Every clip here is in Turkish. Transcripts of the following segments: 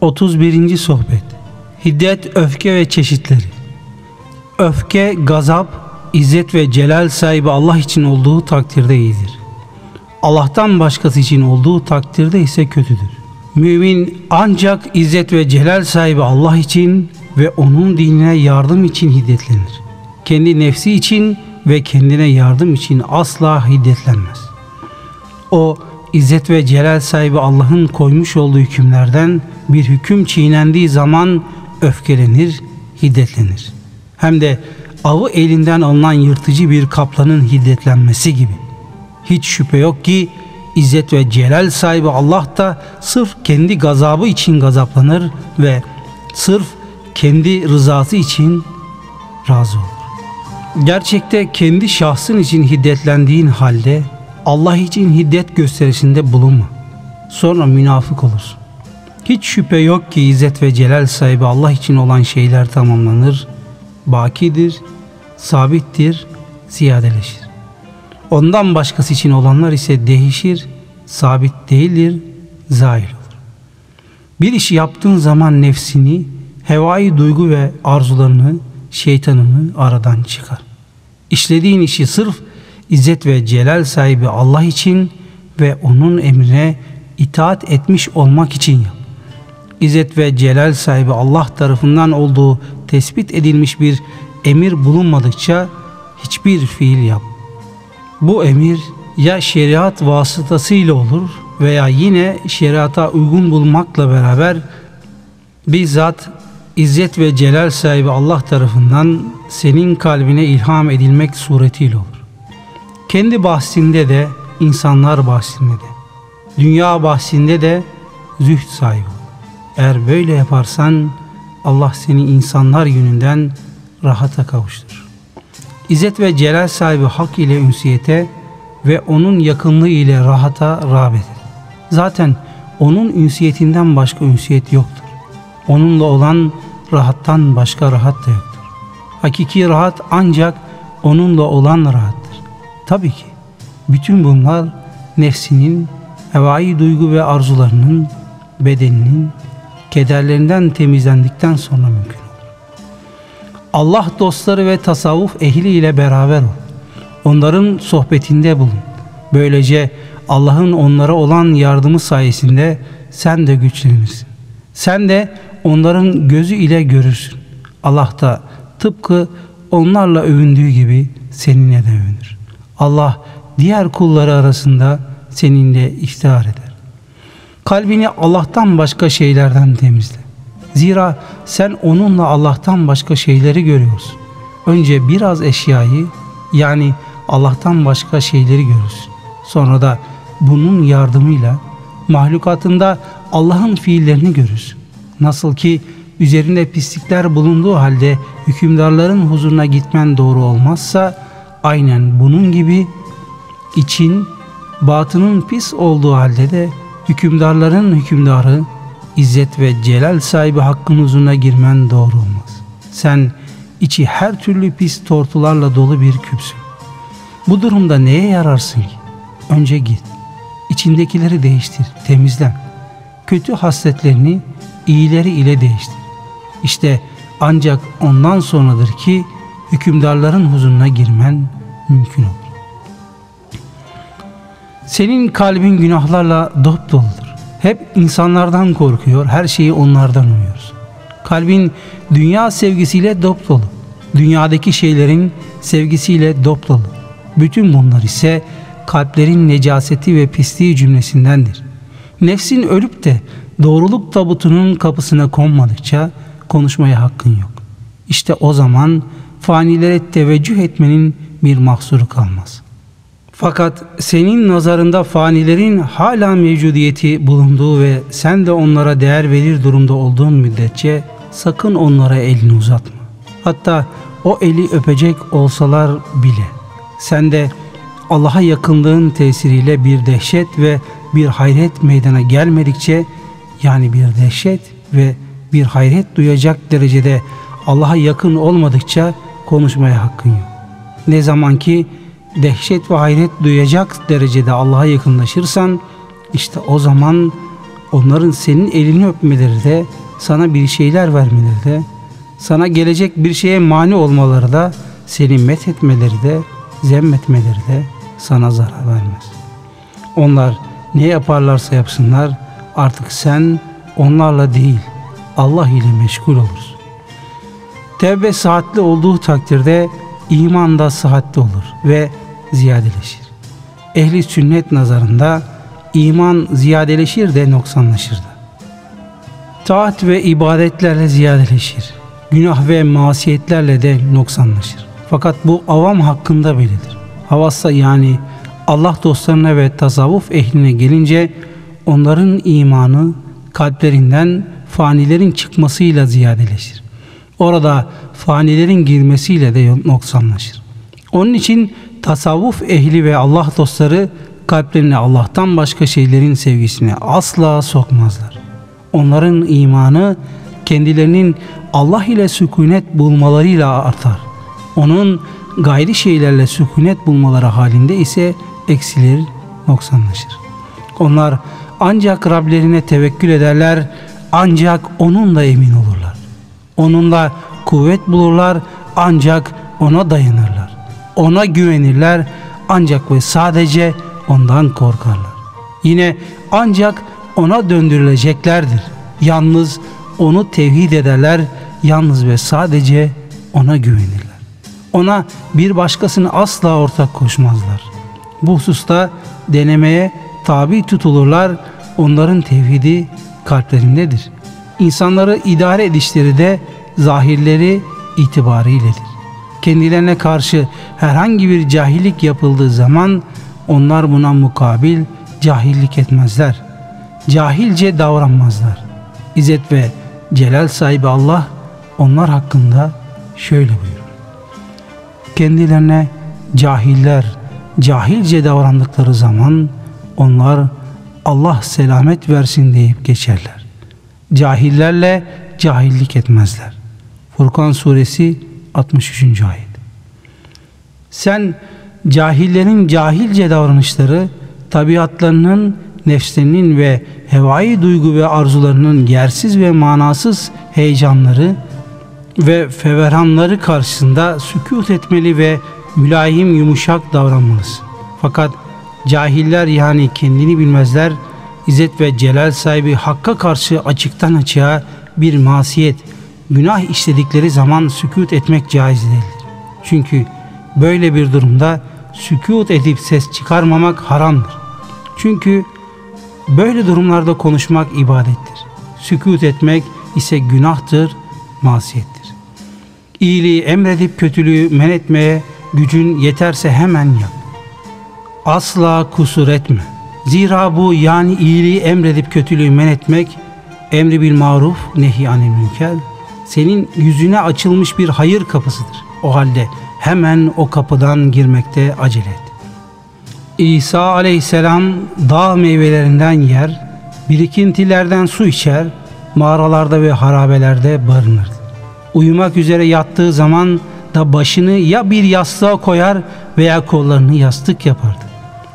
31. Sohbet Hiddet, öfke ve çeşitleri Öfke, gazap, izzet ve celal sahibi Allah için olduğu takdirde iyidir. Allah'tan başkası için olduğu takdirde ise kötüdür. Mümin ancak izzet ve celal sahibi Allah için ve onun dinine yardım için hiddetlenir. Kendi nefsi için ve kendine yardım için asla hiddetlenmez. O İzzet ve celal sahibi Allah'ın koymuş olduğu hükümlerden bir hüküm çiğnendiği zaman öfkelenir, hiddetlenir. Hem de avı elinden alınan yırtıcı bir kaplanın hiddetlenmesi gibi. Hiç şüphe yok ki İzzet ve celal sahibi Allah da sırf kendi gazabı için gazaplanır ve sırf kendi rızası için razı olur. Gerçekte kendi şahsın için hiddetlendiğin halde Allah için hiddet gösterisinde bulunma. Sonra münafık olursun. Hiç şüphe yok ki İzzet ve Celal sahibi Allah için olan şeyler tamamlanır, bakidir, sabittir, ziyadeleşir. Ondan başkası için olanlar ise değişir, sabit değildir, zahil olur. Bir işi yaptığın zaman nefsini, hevai duygu ve arzularını, şeytanını aradan çıkar. İşlediğin işi sırf İzzet ve celal sahibi Allah için ve onun emrine itaat etmiş olmak için yap. İzzet ve celal sahibi Allah tarafından olduğu tespit edilmiş bir emir bulunmadıkça hiçbir fiil yap. Bu emir ya şeriat vasıtasıyla olur veya yine şeriata uygun bulmakla beraber bizzat İzzet ve celal sahibi Allah tarafından senin kalbine ilham edilmek suretiyle olur. Kendi bahsinde de, insanlar bahsinde de, dünya bahsinde de zühd sahibi. Eğer böyle yaparsan Allah seni insanlar yönünden rahata kavuşturur. İzzet ve celal sahibi hak ile ünsiyete ve onun yakınlığı ile rahata rağbet eder. Zaten onun ünsiyetinden başka ünsiyet yoktur. Onunla olan rahattan başka rahat da yoktur. Hakiki rahat ancak onunla olan rahat. Tabii ki bütün bunlar nefsinin, hevai duygu ve arzularının, bedeninin, kederlerinden temizlendikten sonra mümkün olur. Allah dostları ve tasavvuf ehli ile beraber ol. Onların sohbetinde bulun. Böylece Allah'ın onlara olan yardımı sayesinde sen de güçlenirsin. Sen de onların gözü ile görürsün. Allah da tıpkı onlarla övündüğü gibi seninle de övünür. Allah diğer kulları arasında seninle iftihar eder. Kalbini Allah'tan başka şeylerden temizle. Zira sen onunla Allah'tan başka şeyleri görüyorsun. Önce biraz eşyayı yani Allah'tan başka şeyleri görürsün. Sonra da bunun yardımıyla mahlukatında Allah'ın fiillerini görürsün. Nasıl ki üzerinde pislikler bulunduğu halde hükümdarların huzuruna gitmen doğru olmazsa Aynen bunun gibi için batının pis olduğu halde de hükümdarların hükümdarı İzzet ve celal sahibi hakkın huzuruna girmen doğru olmaz. Sen içi her türlü pis tortularla dolu bir küpsün. Bu durumda neye yararsın ki? Önce git. İçindekileri değiştir, temizlen. Kötü hasletlerini iyileri ile değiştir. İşte ancak ondan sonradır ki hükümdarların huzuruna girmen mümkün olur. Senin kalbin günahlarla dop doludur. Hep insanlardan korkuyor, her şeyi onlardan umuyorsun. Kalbin dünya sevgisiyle dop dolu. Dünyadaki şeylerin sevgisiyle dop dolu. Bütün bunlar ise kalplerin necaseti ve pisliği cümlesindendir. Nefsin ölüp de doğruluk tabutunun kapısına konmadıkça konuşmaya hakkın yok. İşte o zaman fanilere teveccüh etmenin bir mahsuru kalmaz. Fakat senin nazarında fanilerin hala mevcudiyeti bulunduğu ve sen de onlara değer verir durumda olduğun müddetçe sakın onlara elini uzatma. Hatta o eli öpecek olsalar bile sen de Allah'a yakınlığın tesiriyle bir dehşet ve bir hayret meydana gelmedikçe yani bir dehşet ve bir hayret duyacak derecede Allah'a yakın olmadıkça konuşmaya hakkın yok. Ne zaman ki dehşet ve hayret duyacak derecede Allah'a yakınlaşırsan işte o zaman onların senin elini öpmeleri de, sana bir şeyler vermeleri de, sana gelecek bir şeye mani olmaları da, seni met etmeleri de, zemmetmeleri de sana zarar vermez. Onlar ne yaparlarsa yapsınlar artık sen onlarla değil Allah ile meşgul olursun. Tevbe saatli olduğu takdirde iman da sıhhatli olur ve ziyadeleşir. Ehli sünnet nazarında iman ziyadeleşir de noksanlaşır da. Taat ve ibadetlerle ziyadeleşir. Günah ve masiyetlerle de noksanlaşır. Fakat bu avam hakkında bellidir. Havassa yani Allah dostlarına ve tasavvuf ehline gelince onların imanı kalplerinden fanilerin çıkmasıyla ziyadeleşir. Orada fanilerin girmesiyle de noksanlaşır. Onun için tasavvuf ehli ve Allah dostları kalplerine Allah'tan başka şeylerin sevgisine asla sokmazlar. Onların imanı kendilerinin Allah ile sükunet bulmalarıyla artar. Onun gayri şeylerle sükunet bulmaları halinde ise eksilir, noksanlaşır. Onlar ancak Rablerine tevekkül ederler, ancak onunla emin olurlar. Onunla kuvvet bulurlar, ancak ona dayanırlar. Ona güvenirler, ancak ve sadece ondan korkarlar. Yine ancak ona döndürüleceklerdir. Yalnız onu tevhid ederler, yalnız ve sadece ona güvenirler. Ona bir başkasını asla ortak koşmazlar. Bu hususta denemeye tabi tutulurlar. Onların tevhidi kalplerindedir. İnsanları idare edişleri de zahirleri itibariyledir. Kendilerine karşı herhangi bir cahillik yapıldığı zaman onlar buna mukabil cahillik etmezler. Cahilce davranmazlar. İzzet ve celal sahibi Allah onlar hakkında şöyle buyurur. Kendilerine cahiller, cahilce davrandıkları zaman onlar Allah selamet versin deyip geçerler. Cahillerle cahillik etmezler. Furkan suresi 63. ayet. Sen cahillerin cahilce davranışları tabiatlarının, nefslerinin ve hevai duygu ve arzularının yersiz ve manasız heyecanları ve feveranları karşısında sükut etmeli ve mülayim yumuşak davranmalısın. Fakat cahiller yani kendini bilmezler, İzzet ve Celal sahibi Hakk'a karşı açıktan açığa bir masiyet, günah işledikleri zaman sükut etmek caiz değildir. Çünkü böyle bir durumda sükut edip ses çıkarmamak haramdır. Çünkü böyle durumlarda konuşmak ibadettir. Sükut etmek ise günahtır, masiyettir. İyiliği emredip kötülüğü men etmeye gücün yeterse hemen yap. Asla kusur etme. Zira bu yani iyiliği emredip kötülüğü men etmek, emri bil maruf, nehi anil münker, senin yüzüne açılmış bir hayır kapısıdır. O halde hemen o kapıdan girmekte acele et. İsa aleyhisselam dağ meyvelerinden yer, birikintilerden su içer, mağaralarda ve harabelerde barınırdı. Uyumak üzere yattığı zaman da başını ya bir yastığa koyar veya kollarını yastık yapardı.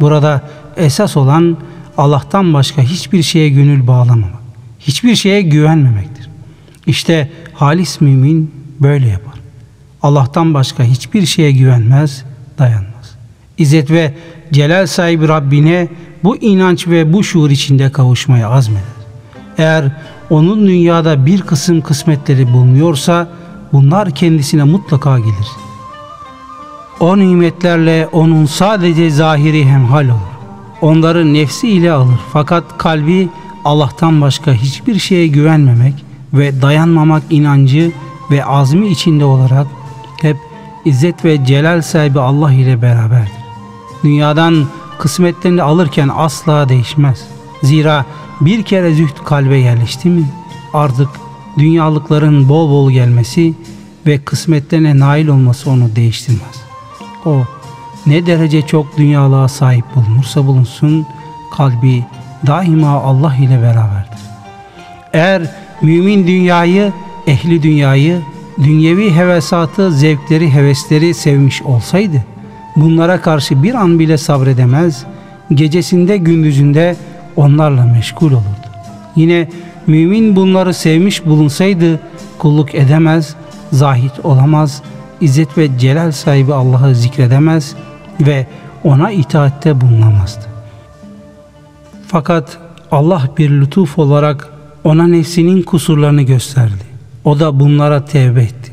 Burada esas olan Allah'tan başka hiçbir şeye gönül bağlamamak, hiçbir şeye güvenmemektir. İşte halis mümin böyle yapar. Allah'tan başka hiçbir şeye güvenmez, dayanmaz. İzzet ve celal sahibi Rabbine bu inanç ve bu şuur içinde kavuşmaya azmeder. Eğer onun dünyada bir kısım kısmetleri bulunuyorsa bunlar kendisine mutlaka gelir. O nimetlerle onun sadece zahiri hemhal olur. Onları nefsi ile alır fakat kalbi Allah'tan başka hiçbir şeye güvenmemek ve dayanmamak inancı ve azmi içinde olarak hep İzzet ve Celal sahibi Allah ile beraberdir. Dünyadan kısmetlerini alırken asla değişmez. Zira bir kere züht kalbe yerleşti mi artık dünyalıkların bol bol gelmesi ve kısmetlerine nail olması onu değiştirmez. O ne derece çok dünyalığa sahip bulunursa bulunsun kalbi daima Allah ile beraberdir. Eğer mümin dünyayı, ehli dünyayı, dünyevi hevesatı, zevkleri, hevesleri sevmiş olsaydı bunlara karşı bir an bile sabredemez, gecesinde gündüzünde onlarla meşgul olurdu. Yine mümin bunları sevmiş bulunsaydı kulluk edemez, zahit olamaz, izzet ve celal sahibi Allah'ı zikredemez ve ona itaatte bulunamazdı. Fakat Allah bir lütuf olarak ona nefsinin kusurlarını gösterdi. O da bunlara tevbe etti.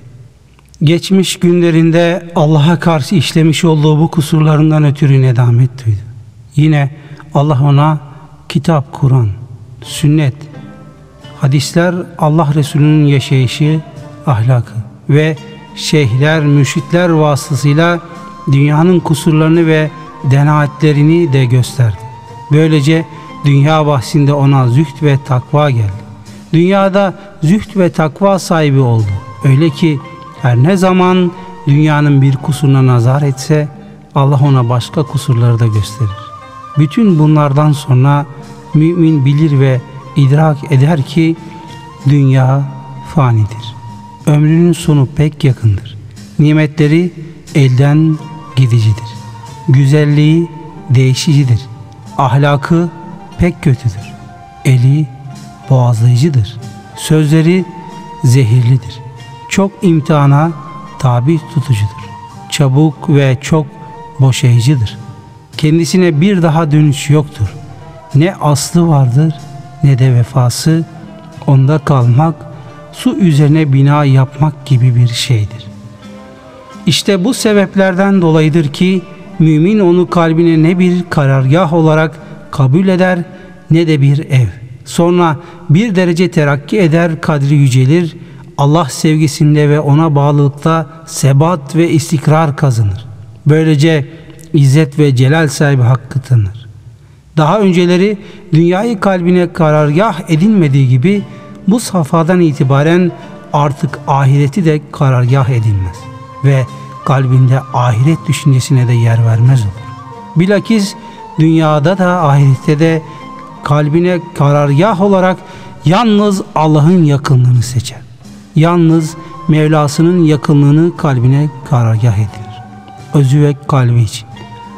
Geçmiş günlerinde Allah'a karşı işlemiş olduğu bu kusurlarından ötürü nedamet duydu. Yine Allah ona kitap, Kur'an, sünnet, hadisler Allah Resulü'nün yaşayışı, ahlakı ve şeyhler, müşritler vasıtasıyla dünyanın kusurlarını ve denaatlerini de gösterdi. Böylece dünya bahsinde ona züht ve takva geldi. Dünyada züht ve takva sahibi oldu. Öyle ki her ne zaman dünyanın bir kusuruna nazar etse Allah ona başka kusurları da gösterir. Bütün bunlardan sonra mümin bilir ve idrak eder ki dünya fanidir. Ömrünün sonu pek yakındır. Nimetleri elden gidicidir. Güzelliği değişicidir. Ahlakı pek kötüdür. Eli boğazlayıcıdır. Sözleri zehirlidir. Çok imtihana tabi tutucudur. Çabuk ve çok boşayıcıdır. Kendisine bir daha dönüş yoktur. Ne aslı vardır ne de vefası. Onda kalmak su üzerine bina yapmak gibi bir şeydir. İşte bu sebeplerden dolayıdır ki mümin onu kalbine ne bir karargah olarak kabul eder ne de bir ev. Sonra bir derece terakki eder, kadri yücelir. Allah sevgisinde ve ona bağlılıkta sebat ve istikrar kazanır. Böylece izzet ve celal sahibi hakkı tanır. Daha önceleri dünyayı kalbine karargah edinmediği gibi bu safhadan itibaren artık ahireti de karargah edilmez ve kalbinde ahiret düşüncesine de yer vermez olur. Bilakis dünyada da ahirette de kalbine karargah olarak yalnız Allah'ın yakınlığını seçer. Yalnız Mevlasının yakınlığını kalbine karargah edilir. Özü ve kalbi için.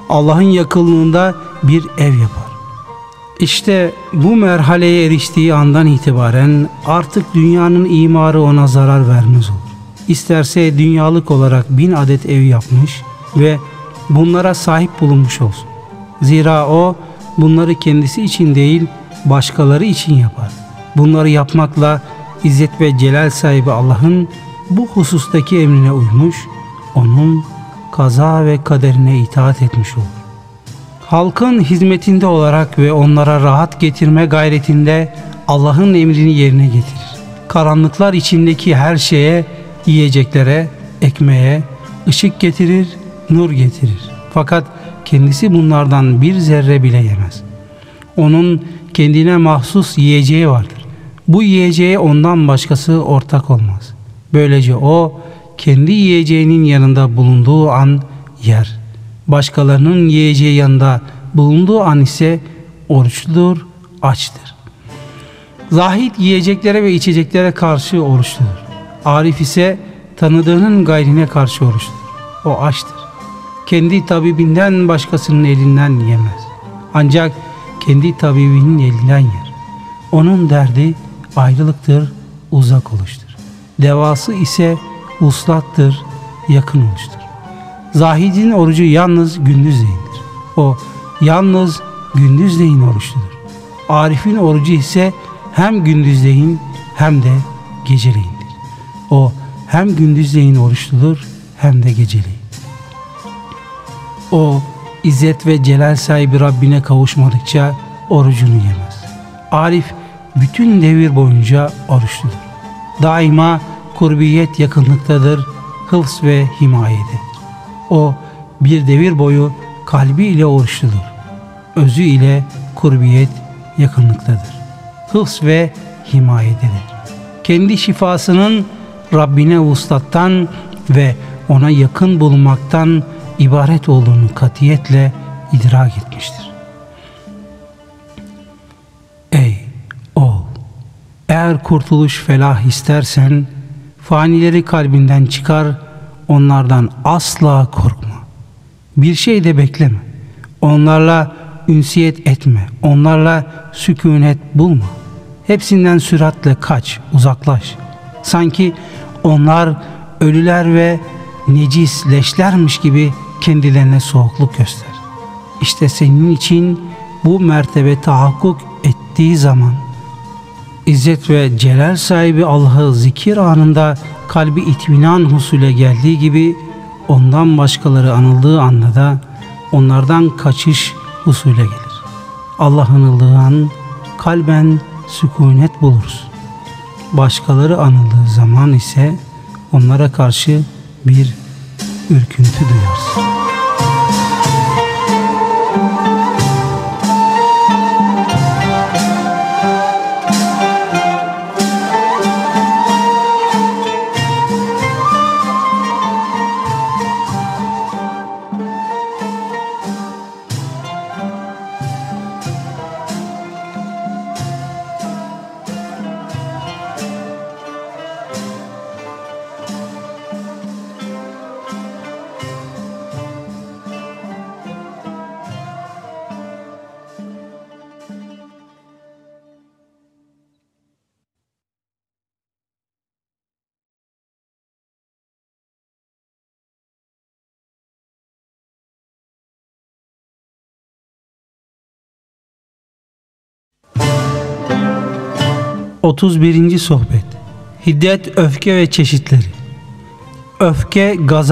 Allah'ın yakınlığında bir ev yapar. İşte bu merhaleye eriştiği andan itibaren artık dünyanın imarı ona zarar vermez olur. İsterse dünyalık olarak bin adet ev yapmış ve bunlara sahip bulunmuş olsun. Zira o bunları kendisi için değil başkaları için yapar. Bunları yapmakla İzzet ve Celal sahibi Allah'ın bu husustaki emrine uymuş, onun kaza ve kaderine itaat etmiş olur. Halkın hizmetinde olarak ve onlara rahat getirme gayretinde Allah'ın emrini yerine getirir. Karanlıklar içindeki her şeye, yiyeceklere, ekmeğe, ışık getirir, nur getirir. Fakat kendisi bunlardan bir zerre bile yemez. Onun kendine mahsus yiyeceği vardır. Bu yiyeceğe ondan başkası ortak olmaz. Böylece o kendi yiyeceğinin yanında bulunduğu an yer. Başkalarının yiyeceği yanında bulunduğu an ise oruçludur, açtır. Zahid yiyeceklere ve içeceklere karşı oruçludur. Arif ise tanıdığının gayrine karşı oruçludur. O açtır kendi tabibinden başkasının elinden yemez. Ancak kendi tabibinin elinden yer. Onun derdi ayrılıktır, uzak oluştur. Devası ise uslattır, yakın oluştur. Zahidin orucu yalnız gündüzleyindir. O yalnız gündüzleyin oruçludur. Arif'in orucu ise hem gündüzleyin hem de geceleyindir. O hem gündüzleyin oruçludur hem de geceleyin. O İzzet ve celal sahibi Rabbine kavuşmadıkça orucunu yemez. Arif bütün devir boyunca oruçludur. Daima kurbiyet yakınlıktadır, hıfz ve himayededir. O bir devir boyu kalbi ile oruçludur. Özü ile kurbiyet yakınlıktadır. Hıfz ve himayededir. Kendi şifasının Rabbine vuslattan ve ona yakın bulunmaktan ibaret olduğunu katiyetle idrak etmiştir. Ey oğul! Eğer kurtuluş felah istersen fanileri kalbinden çıkar, onlardan asla korkma. Bir şey de bekleme. Onlarla ünsiyet etme. Onlarla sükunet bulma. Hepsinden süratle kaç, uzaklaş. Sanki onlar ölüler ve necis leşlermiş gibi kendilerine soğukluk göster. İşte senin için bu mertebe tahakkuk ettiği zaman İzzet ve celal sahibi Allah'ı zikir anında kalbi itminan husule geldiği gibi ondan başkaları anıldığı anda da onlardan kaçış husule gelir. Allah anıldığı an kalben sükunet buluruz. Başkaları anıldığı zaman ise onlara karşı bir ürküntü duyuyorsun. 31. Sohbet Hiddet, Öfke ve Çeşitleri Öfke, gaza